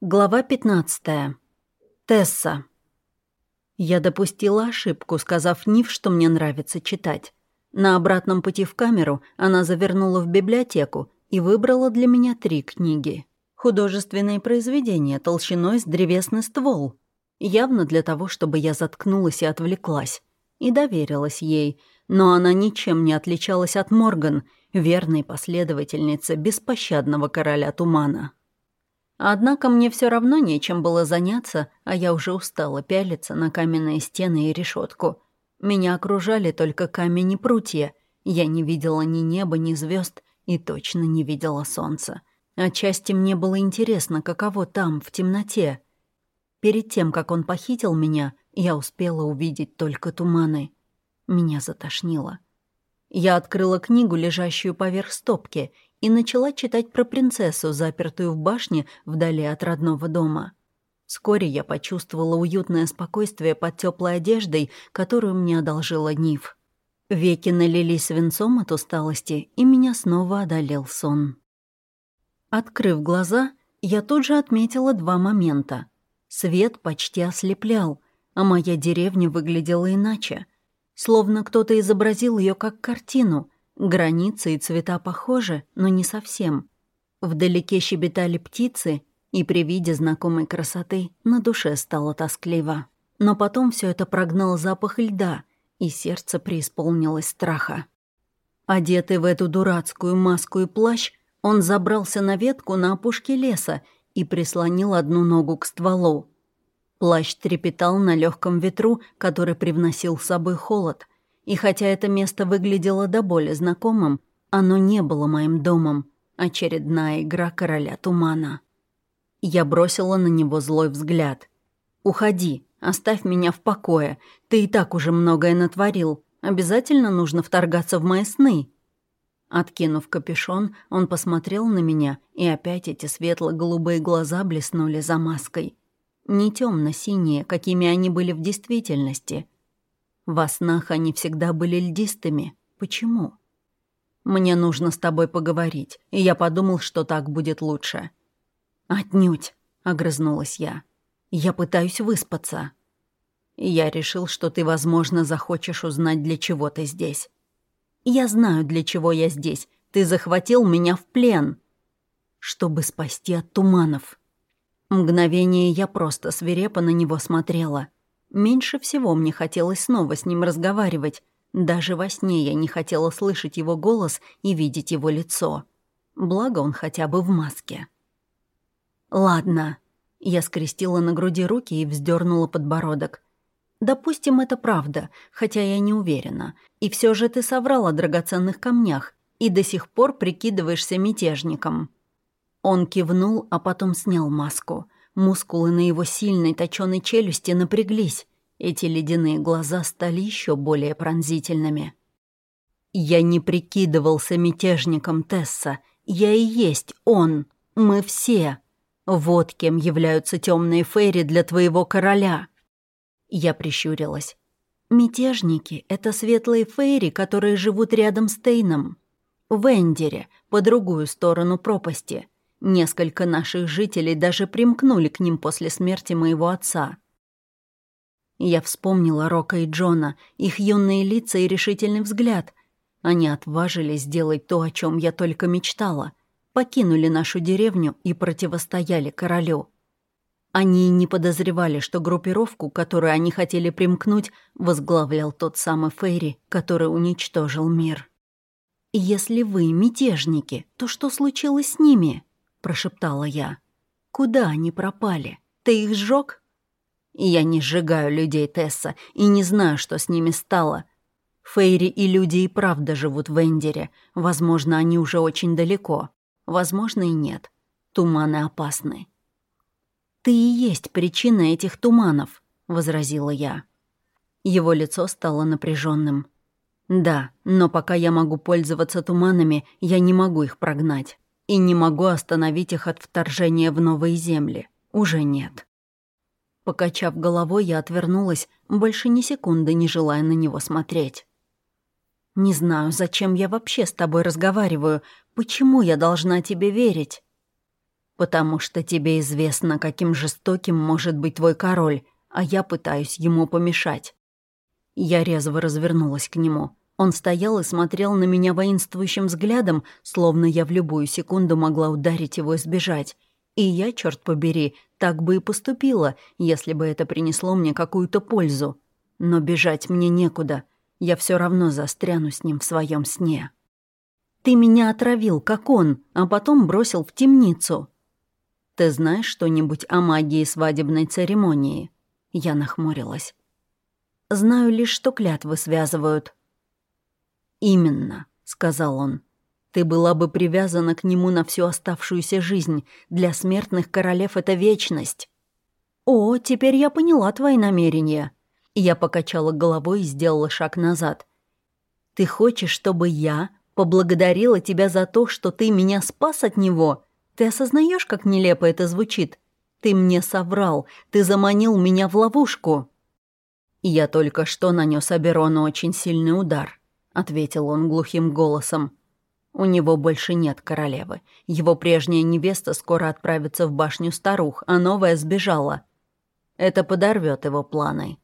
Глава 15. Тесса. Я допустила ошибку, сказав Нив, что мне нравится читать. На обратном пути в камеру она завернула в библиотеку и выбрала для меня три книги. Художественные произведения толщиной с древесный ствол. Явно для того, чтобы я заткнулась и отвлеклась. И доверилась ей, но она ничем не отличалась от Морган, верной последовательницы беспощадного короля тумана. Однако мне все равно нечем было заняться, а я уже устала пялиться на каменные стены и решетку. Меня окружали только камень и прутья. Я не видела ни неба, ни звезд и точно не видела солнца. Отчасти мне было интересно, каково там, в темноте. Перед тем, как он похитил меня, я успела увидеть только туманы. Меня затошнило. Я открыла книгу, лежащую поверх стопки, и начала читать про принцессу, запертую в башне вдали от родного дома. Вскоре я почувствовала уютное спокойствие под теплой одеждой, которую мне одолжила Нив. Веки налились свинцом от усталости, и меня снова одолел сон. Открыв глаза, я тут же отметила два момента. Свет почти ослеплял, а моя деревня выглядела иначе. Словно кто-то изобразил ее как картину — Границы и цвета похожи, но не совсем. Вдалеке щебетали птицы, и при виде знакомой красоты на душе стало тоскливо. Но потом все это прогнал запах льда, и сердце преисполнилось страха. Одетый в эту дурацкую маску и плащ, он забрался на ветку на опушке леса и прислонил одну ногу к стволу. Плащ трепетал на легком ветру, который привносил с собой холод — и хотя это место выглядело до боли знакомым, оно не было моим домом. Очередная игра короля тумана. Я бросила на него злой взгляд. «Уходи, оставь меня в покое. Ты и так уже многое натворил. Обязательно нужно вторгаться в мои сны». Откинув капюшон, он посмотрел на меня, и опять эти светло-голубые глаза блеснули за маской. Не темно-синие, какими они были в действительности, во снах они всегда были льдистыми. Почему? Мне нужно с тобой поговорить, и я подумал, что так будет лучше. Отнюдь, огрызнулась я. Я пытаюсь выспаться. Я решил, что ты, возможно, захочешь узнать, для чего ты здесь. Я знаю, для чего я здесь. Ты захватил меня в плен. Чтобы спасти от туманов. Мгновение я просто свирепо на него смотрела — Меньше всего мне хотелось снова с ним разговаривать. Даже во сне я не хотела слышать его голос и видеть его лицо. Благо он хотя бы в маске. «Ладно». Я скрестила на груди руки и вздернула подбородок. «Допустим, это правда, хотя я не уверена. И все же ты соврал о драгоценных камнях и до сих пор прикидываешься мятежником». Он кивнул, а потом снял маску — Мускулы на его сильной точёной челюсти напряглись. Эти ледяные глаза стали еще более пронзительными. «Я не прикидывался мятежником Тесса. Я и есть он. Мы все. Вот кем являются темные фейри для твоего короля». Я прищурилась. «Мятежники — это светлые фейри, которые живут рядом с Тейном. В Эндере, по другую сторону пропасти. Несколько наших жителей даже примкнули к ним после смерти моего отца. Я вспомнила Рока и Джона, их юные лица и решительный взгляд. Они отважились сделать то, о чем я только мечтала. Покинули нашу деревню и противостояли королю. Они не подозревали, что группировку, которую они хотели примкнуть, возглавлял тот самый Фейри, который уничтожил мир. «Если вы мятежники, то что случилось с ними?» — прошептала я. «Куда они пропали? Ты их сжёг?» «Я не сжигаю людей, Тесса, и не знаю, что с ними стало. Фейри и люди и правда живут в Эндере. Возможно, они уже очень далеко. Возможно, и нет. Туманы опасны». «Ты и есть причина этих туманов», — возразила я. Его лицо стало напряженным. «Да, но пока я могу пользоваться туманами, я не могу их прогнать и не могу остановить их от вторжения в новые земли. Уже нет. Покачав головой, я отвернулась, больше ни секунды не желая на него смотреть. «Не знаю, зачем я вообще с тобой разговариваю. Почему я должна тебе верить?» потому что тебе известно, каким жестоким может быть твой король, а я пытаюсь ему помешать». Я резво развернулась к нему. Он стоял и смотрел на меня воинствующим взглядом, словно я в любую секунду могла ударить его и сбежать. И я, черт побери, так бы и поступила, если бы это принесло мне какую-то пользу. Но бежать мне некуда. Я все равно застряну с ним в своем сне. Ты меня отравил, как он, а потом бросил в темницу. Ты знаешь что-нибудь о магии свадебной церемонии? Я нахмурилась. Знаю лишь, что клятвы связывают. Именно, сказал он. Ты была бы привязана к нему на всю оставшуюся жизнь. Для смертных королев это вечность. О, теперь я поняла твои намерения. Я покачала головой и сделала шаг назад. Ты хочешь, чтобы я поблагодарила тебя за то, что ты меня спас от него? Ты осознаешь, как нелепо это звучит? Ты мне соврал, ты заманил меня в ловушку. Я только что нанес Аберону очень сильный удар, ответил он глухим голосом. У него больше нет королевы. Его прежняя невеста скоро отправится в башню старух, а новая сбежала. Это подорвет его планы.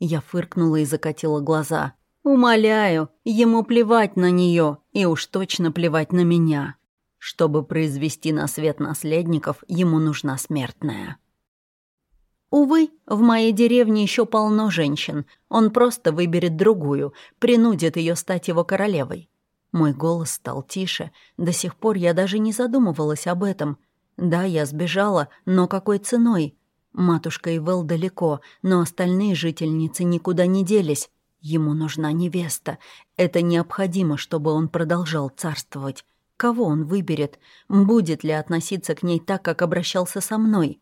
Я фыркнула и закатила глаза. «Умоляю, ему плевать на нее, и уж точно плевать на меня. Чтобы произвести на свет наследников, ему нужна смертная». Увы, в моей деревне еще полно женщин. Он просто выберет другую, принудит ее стать его королевой. Мой голос стал тише. До сих пор я даже не задумывалась об этом. Да, я сбежала, но какой ценой? Матушка Ивел далеко, но остальные жительницы никуда не делись. Ему нужна невеста. Это необходимо, чтобы он продолжал царствовать. Кого он выберет? Будет ли относиться к ней так, как обращался со мной?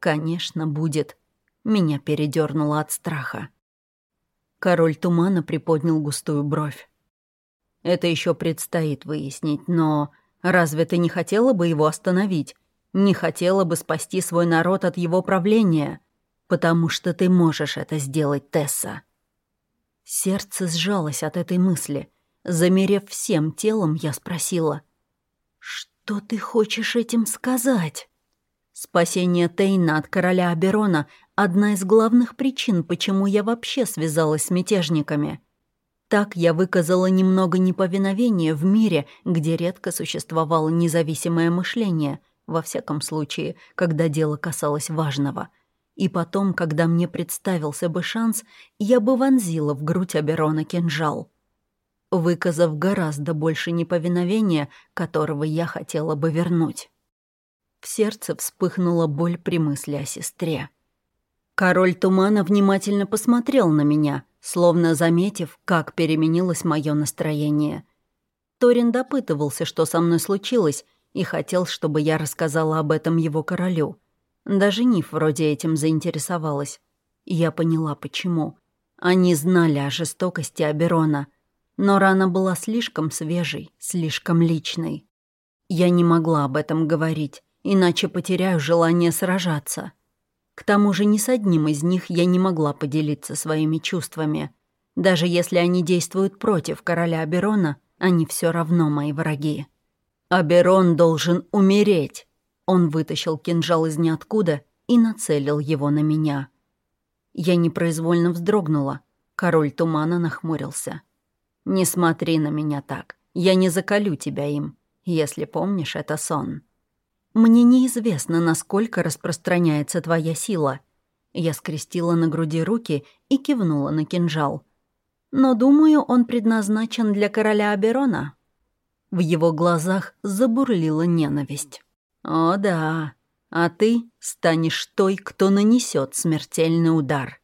Конечно, будет. Меня передернуло от страха. Король тумана приподнял густую бровь. Это еще предстоит выяснить, но разве ты не хотела бы его остановить? Не хотела бы спасти свой народ от его правления? Потому что ты можешь это сделать, Тесса. Сердце сжалось от этой мысли. Замерев всем телом, я спросила. «Что ты хочешь этим сказать?» Спасение Тейна от короля Аберона — одна из главных причин, почему я вообще связалась с мятежниками. Так я выказала немного неповиновения в мире, где редко существовало независимое мышление, во всяком случае, когда дело касалось важного. И потом, когда мне представился бы шанс, я бы вонзила в грудь Аберона кинжал. Выказав гораздо больше неповиновения, которого я хотела бы вернуть. В сердце вспыхнула боль при мысли о сестре. Король тумана внимательно посмотрел на меня — словно заметив, как переменилось мое настроение. Торин допытывался, что со мной случилось, и хотел, чтобы я рассказала об этом его королю. Даже Ниф вроде этим заинтересовалась. Я поняла, почему. Они знали о жестокости Аберона, но рана была слишком свежей, слишком личной. Я не могла об этом говорить, иначе потеряю желание сражаться. К тому же ни с одним из них я не могла поделиться своими чувствами. Даже если они действуют против короля Аберона, они все равно мои враги. «Аберон должен умереть!» Он вытащил кинжал из ниоткуда и нацелил его на меня. Я непроизвольно вздрогнула. Король тумана нахмурился. «Не смотри на меня так. Я не закалю тебя им. Если помнишь, это сон». «Мне неизвестно, насколько распространяется твоя сила». Я скрестила на груди руки и кивнула на кинжал. «Но, думаю, он предназначен для короля Аберона». В его глазах забурлила ненависть. «О да, а ты станешь той, кто нанесет смертельный удар».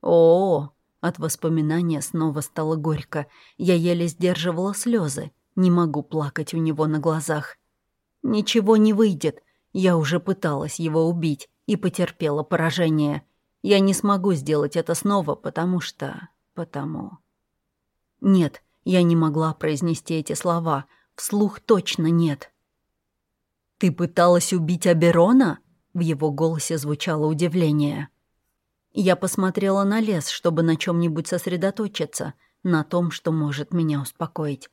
«О!» От воспоминания снова стало горько. Я еле сдерживала слезы. Не могу плакать у него на глазах. Ничего не выйдет. Я уже пыталась его убить и потерпела поражение. Я не смогу сделать это снова, потому что... потому... Нет, я не могла произнести эти слова. Вслух точно нет. «Ты пыталась убить Аберона?» В его голосе звучало удивление. Я посмотрела на лес, чтобы на чем нибудь сосредоточиться, на том, что может меня успокоить.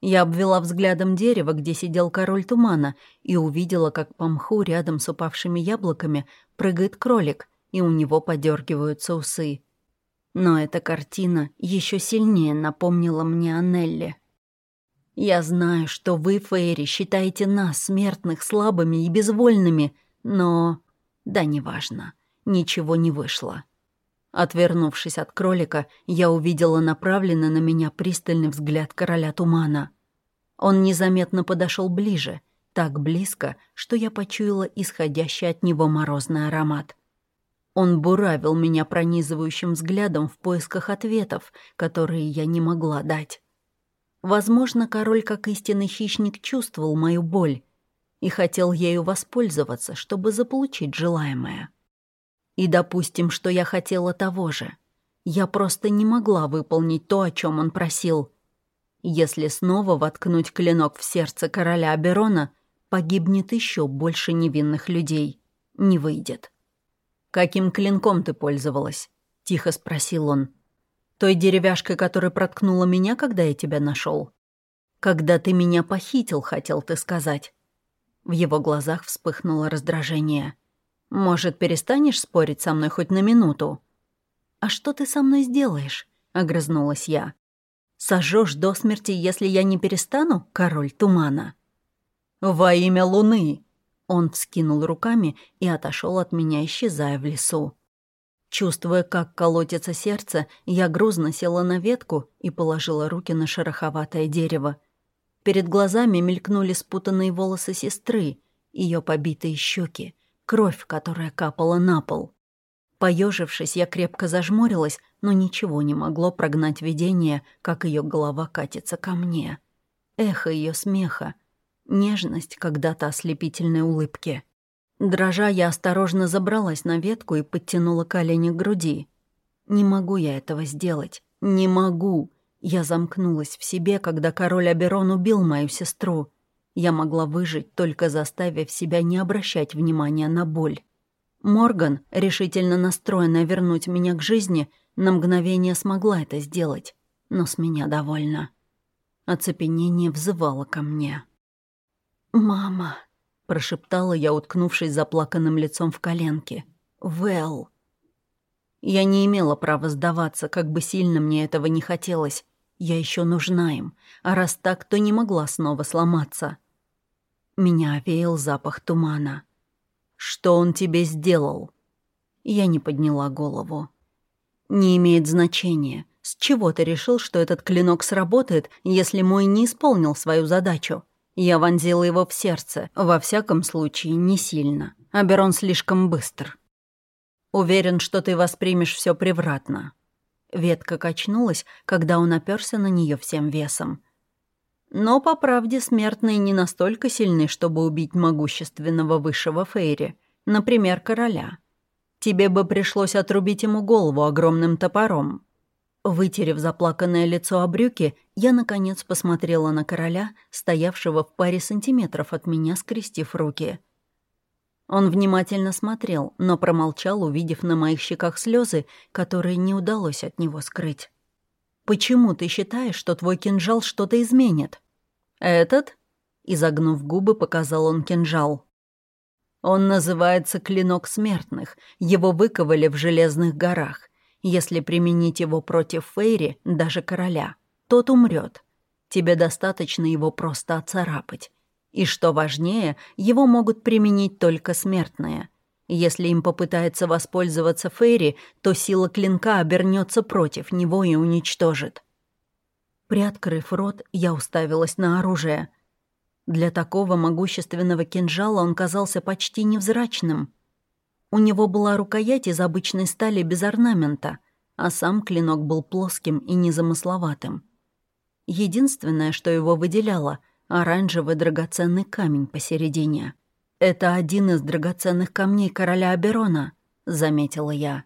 Я обвела взглядом дерево, где сидел король тумана, и увидела, как по мху рядом с упавшими яблоками прыгает кролик, и у него подергиваются усы. Но эта картина еще сильнее напомнила мне о Нелле. Я знаю, что вы, Фейри, считаете нас, смертных, слабыми и безвольными, но... Да неважно, ничего не вышло. Отвернувшись от кролика, я увидела направленный на меня пристальный взгляд короля тумана. Он незаметно подошел ближе, так близко, что я почуяла исходящий от него морозный аромат. Он буравил меня пронизывающим взглядом в поисках ответов, которые я не могла дать. Возможно, король, как истинный хищник, чувствовал мою боль и хотел ею воспользоваться, чтобы заполучить желаемое. И допустим, что я хотела того же. Я просто не могла выполнить то, о чем он просил. Если снова воткнуть клинок в сердце короля Аберона, погибнет еще больше невинных людей. Не выйдет. «Каким клинком ты пользовалась?» — тихо спросил он. «Той деревяшкой, которая проткнула меня, когда я тебя нашел. «Когда ты меня похитил, хотел ты сказать». В его глазах вспыхнуло раздражение. «Может, перестанешь спорить со мной хоть на минуту?» «А что ты со мной сделаешь?» — огрызнулась я. «Сожжешь до смерти, если я не перестану, король тумана?» «Во имя луны!» Он вскинул руками и отошел от меня, исчезая в лесу. Чувствуя, как колотится сердце, я грузно села на ветку и положила руки на шероховатое дерево. Перед глазами мелькнули спутанные волосы сестры, ее побитые щеки, кровь, которая капала на пол. Поежившись, я крепко зажмурилась, но ничего не могло прогнать видение, как ее голова катится ко мне. Эхо ее смеха, нежность когда-то ослепительной улыбки. Дрожа, я осторожно забралась на ветку и подтянула колени к груди. Не могу я этого сделать. Не могу. Я замкнулась в себе, когда король Аберон убил мою сестру. Я могла выжить, только заставив себя не обращать внимания на боль. Морган, решительно настроенная вернуть меня к жизни, на мгновение смогла это сделать, но с меня довольно. Оцепенение взывало ко мне. «Мама», — прошептала я, уткнувшись заплаканным лицом в коленки. «Вэл». Я не имела права сдаваться, как бы сильно мне этого не хотелось. Я еще нужна им, а раз так, то не могла снова сломаться. Меня овеял запах тумана. «Что он тебе сделал?» Я не подняла голову. «Не имеет значения. С чего ты решил, что этот клинок сработает, если мой не исполнил свою задачу? Я вонзила его в сердце, во всяком случае, не сильно. Аберон слишком быстр. Уверен, что ты воспримешь все превратно». Ветка качнулась, когда он оперся на нее всем весом. Но, по правде, смертные не настолько сильны, чтобы убить могущественного высшего Фейри, например, короля. Тебе бы пришлось отрубить ему голову огромным топором. Вытерев заплаканное лицо о брюки, я, наконец, посмотрела на короля, стоявшего в паре сантиметров от меня, скрестив руки. Он внимательно смотрел, но промолчал, увидев на моих щеках слезы, которые не удалось от него скрыть. «Почему ты считаешь, что твой кинжал что-то изменит?» «Этот?» — изогнув губы, показал он кинжал. «Он называется клинок смертных. Его выковали в Железных горах. Если применить его против Фейри, даже короля, тот умрет. Тебе достаточно его просто оцарапать. И что важнее, его могут применить только смертные. Если им попытается воспользоваться Фейри, то сила клинка обернется против него и уничтожит. Приоткрыв рот, я уставилась на оружие. Для такого могущественного кинжала он казался почти невзрачным. У него была рукоять из обычной стали без орнамента, а сам клинок был плоским и незамысловатым. Единственное, что его выделяло — оранжевый драгоценный камень посередине. «Это один из драгоценных камней короля Аберона», — заметила я.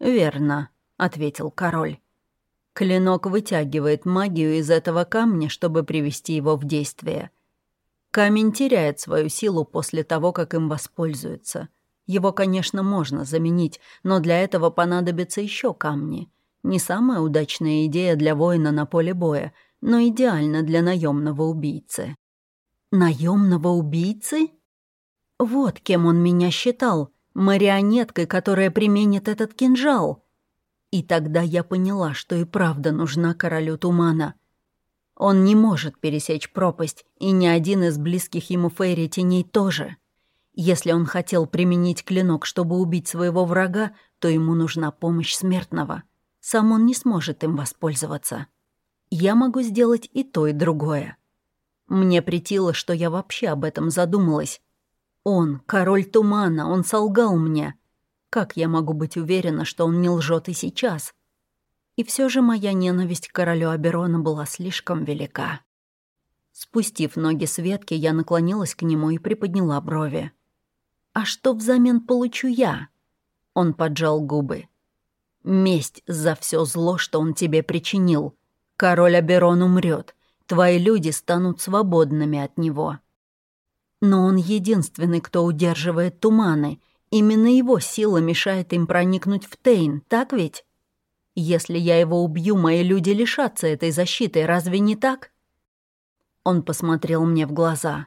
«Верно», — ответил король. Клинок вытягивает магию из этого камня, чтобы привести его в действие. Камень теряет свою силу после того, как им воспользуются. Его, конечно, можно заменить, но для этого понадобятся еще камни. Не самая удачная идея для воина на поле боя, но идеально для наемного убийцы. Наемного убийцы? Вот кем он меня считал, марионеткой, которая применит этот кинжал. И тогда я поняла, что и правда нужна королю тумана. Он не может пересечь пропасть, и ни один из близких ему Фейри теней тоже. Если он хотел применить клинок, чтобы убить своего врага, то ему нужна помощь смертного. Сам он не сможет им воспользоваться. Я могу сделать и то, и другое. Мне притило, что я вообще об этом задумалась. Он, король тумана, он солгал мне. Как я могу быть уверена, что он не лжет и сейчас? И все же моя ненависть к королю Аберона была слишком велика. Спустив ноги с ветки, я наклонилась к нему и приподняла брови. «А что взамен получу я?» Он поджал губы. «Месть за все зло, что он тебе причинил. Король Аберон умрет. Твои люди станут свободными от него». Но он единственный, кто удерживает туманы. Именно его сила мешает им проникнуть в Тейн, так ведь? Если я его убью, мои люди лишатся этой защиты, разве не так? Он посмотрел мне в глаза.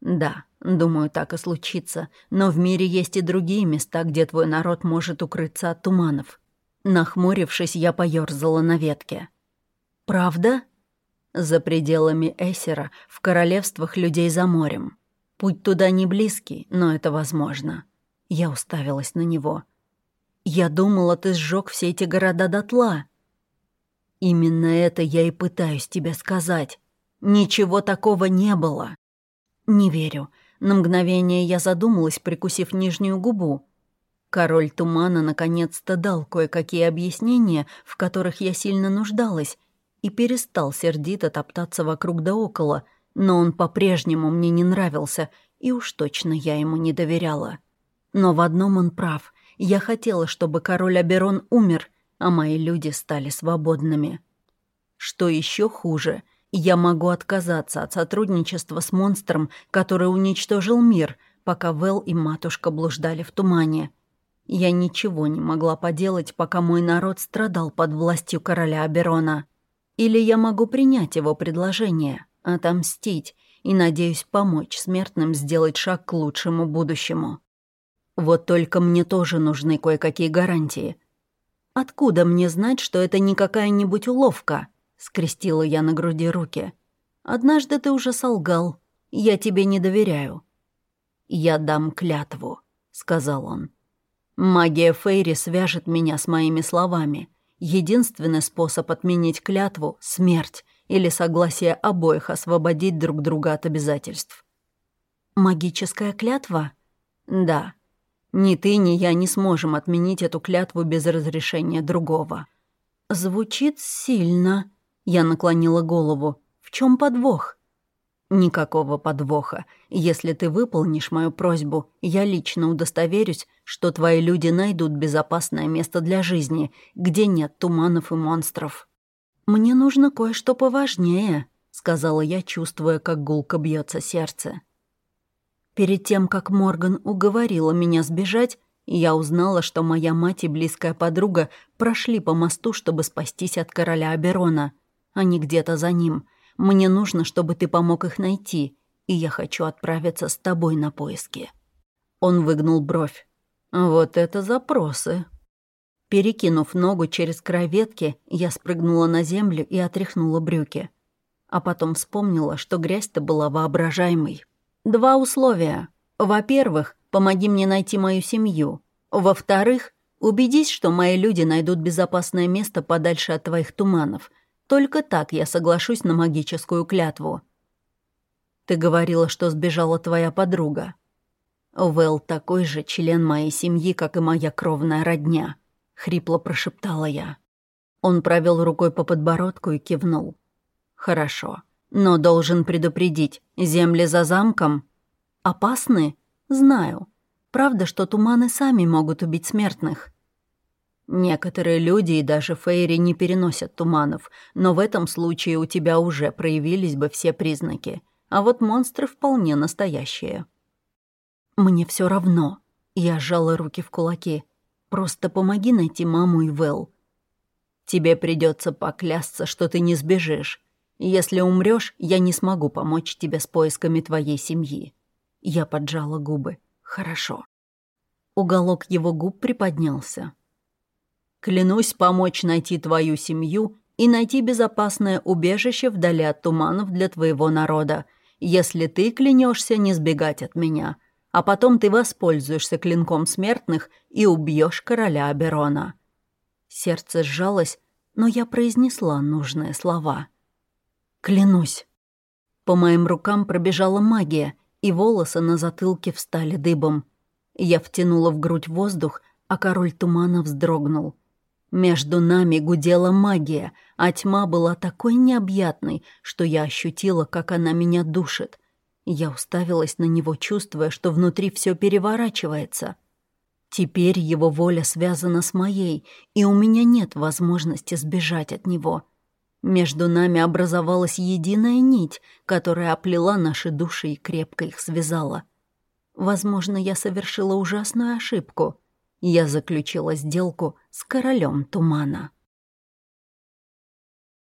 Да, думаю, так и случится. Но в мире есть и другие места, где твой народ может укрыться от туманов. Нахмурившись, я поёрзала на ветке. «Правда?» «За пределами Эсера, в королевствах людей за морем. Путь туда не близкий, но это возможно». Я уставилась на него. «Я думала, ты сжег все эти города дотла». «Именно это я и пытаюсь тебе сказать. Ничего такого не было». «Не верю. На мгновение я задумалась, прикусив нижнюю губу. Король Тумана наконец-то дал кое-какие объяснения, в которых я сильно нуждалась, и перестал сердито топтаться вокруг да около, но он по-прежнему мне не нравился, и уж точно я ему не доверяла. Но в одном он прав. Я хотела, чтобы король Аберон умер, а мои люди стали свободными. Что еще хуже, я могу отказаться от сотрудничества с монстром, который уничтожил мир, пока Вэл и матушка блуждали в тумане. Я ничего не могла поделать, пока мой народ страдал под властью короля Аберона. Или я могу принять его предложение, отомстить и, надеюсь, помочь смертным сделать шаг к лучшему будущему. Вот только мне тоже нужны кое-какие гарантии. Откуда мне знать, что это не какая-нибудь уловка?» — скрестила я на груди руки. «Однажды ты уже солгал. Я тебе не доверяю». «Я дам клятву», — сказал он. «Магия Фейри свяжет меня с моими словами. Единственный способ отменить клятву — смерть или согласие обоих освободить друг друга от обязательств. «Магическая клятва?» «Да. Ни ты, ни я не сможем отменить эту клятву без разрешения другого». «Звучит сильно», — я наклонила голову. «В чем подвох?» «Никакого подвоха. Если ты выполнишь мою просьбу, я лично удостоверюсь, что твои люди найдут безопасное место для жизни, где нет туманов и монстров». «Мне нужно кое-что поважнее», — сказала я, чувствуя, как гулко бьется сердце. Перед тем, как Морган уговорила меня сбежать, я узнала, что моя мать и близкая подруга прошли по мосту, чтобы спастись от короля Аберона. Они где-то за ним — мне нужно, чтобы ты помог их найти, и я хочу отправиться с тобой на поиски». Он выгнул бровь. «Вот это запросы». Перекинув ногу через край ветки, я спрыгнула на землю и отряхнула брюки. А потом вспомнила, что грязь-то была воображаемой. Два условия. Во-первых, помоги мне найти мою семью. Во-вторых, убедись, что мои люди найдут безопасное место подальше от твоих туманов, только так я соглашусь на магическую клятву. Ты говорила, что сбежала твоя подруга. Вэл такой же член моей семьи, как и моя кровная родня, хрипло прошептала я. Он провел рукой по подбородку и кивнул. Хорошо, но должен предупредить, земли за замком опасны? Знаю. Правда, что туманы сами могут убить смертных. Некоторые люди и даже фейри не переносят туманов, но в этом случае у тебя уже проявились бы все признаки. А вот монстры вполне настоящие. Мне все равно. Я сжала руки в кулаки. Просто помоги найти маму и Вэл. Тебе придется поклясться, что ты не сбежишь. Если умрешь, я не смогу помочь тебе с поисками твоей семьи». Я поджала губы. «Хорошо». Уголок его губ приподнялся. «Клянусь помочь найти твою семью и найти безопасное убежище вдали от туманов для твоего народа, если ты клянешься не сбегать от меня, а потом ты воспользуешься клинком смертных и убьешь короля Аберона». Сердце сжалось, но я произнесла нужные слова. Клянусь. По моим рукам пробежала магия, и волосы на затылке встали дыбом. Я втянула в грудь воздух, а король тумана вздрогнул. Между нами гудела магия, а тьма была такой необъятной, что я ощутила, как она меня душит. Я уставилась на него, чувствуя, что внутри все переворачивается. Теперь его воля связана с моей, и у меня нет возможности сбежать от него. — между нами образовалась единая нить, которая оплела наши души и крепко их связала. Возможно, я совершила ужасную ошибку. Я заключила сделку с королем тумана.